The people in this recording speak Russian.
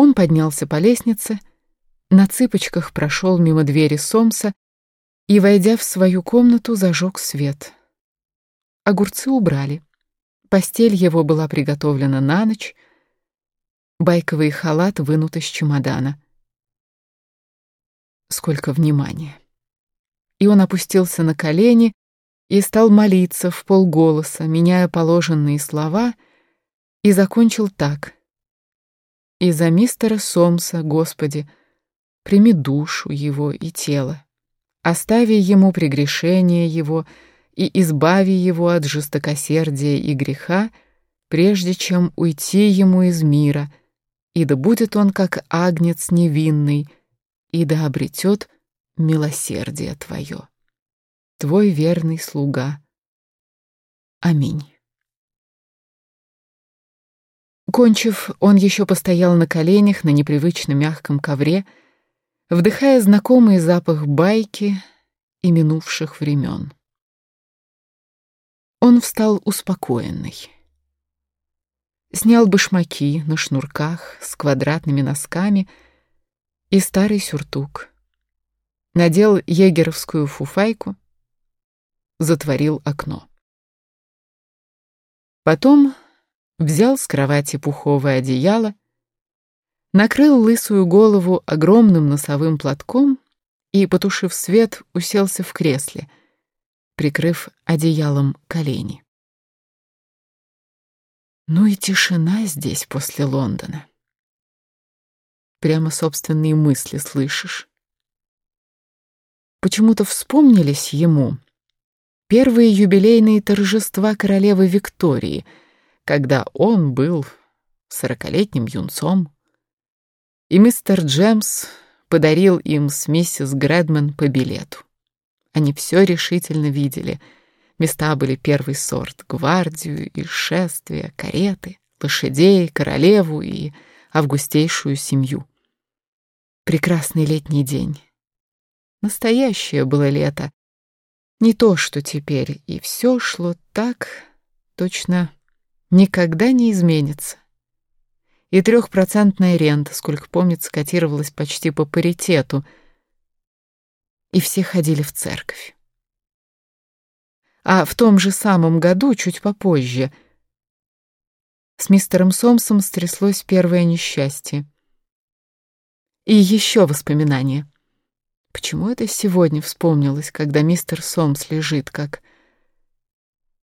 Он поднялся по лестнице, на цыпочках прошел мимо двери Сомса и, войдя в свою комнату, зажег свет. Огурцы убрали. Постель его была приготовлена на ночь, байковый халат вынут из чемодана. Сколько внимания! И он опустился на колени и стал молиться в полголоса, меняя положенные слова, и закончил так. «И за мистера Сомса, Господи, прими душу его и тело, остави ему прегрешение его и избави его от жестокосердия и греха, прежде чем уйти ему из мира, и да будет он как агнец невинный, и да обретет милосердие Твое. Твой верный слуга. Аминь. Кончив, он еще постоял на коленях на непривычно мягком ковре, вдыхая знакомый запах байки и минувших времен. Он встал успокоенный. Снял башмаки на шнурках с квадратными носками и старый сюртук. Надел егеровскую фуфайку, затворил окно. Потом взял с кровати пуховое одеяло, накрыл лысую голову огромным носовым платком и, потушив свет, уселся в кресле — прикрыв одеялом колени. Ну и тишина здесь после Лондона. Прямо собственные мысли слышишь. Почему-то вспомнились ему первые юбилейные торжества королевы Виктории, когда он был сорокалетним юнцом, и мистер Джемс подарил им с миссис Грэдман по билету. Они все решительно видели. Места были первый сорт — гвардию и шествия, кареты, лошадей, королеву и августейшую семью. Прекрасный летний день. Настоящее было лето. Не то, что теперь, и все шло так, точно никогда не изменится. И трехпроцентная рента, сколько помнится, котировалась почти по паритету — и все ходили в церковь. А в том же самом году, чуть попозже, с мистером Сомсом стряслось первое несчастье. И еще воспоминание. Почему это сегодня вспомнилось, когда мистер Сомс лежит, как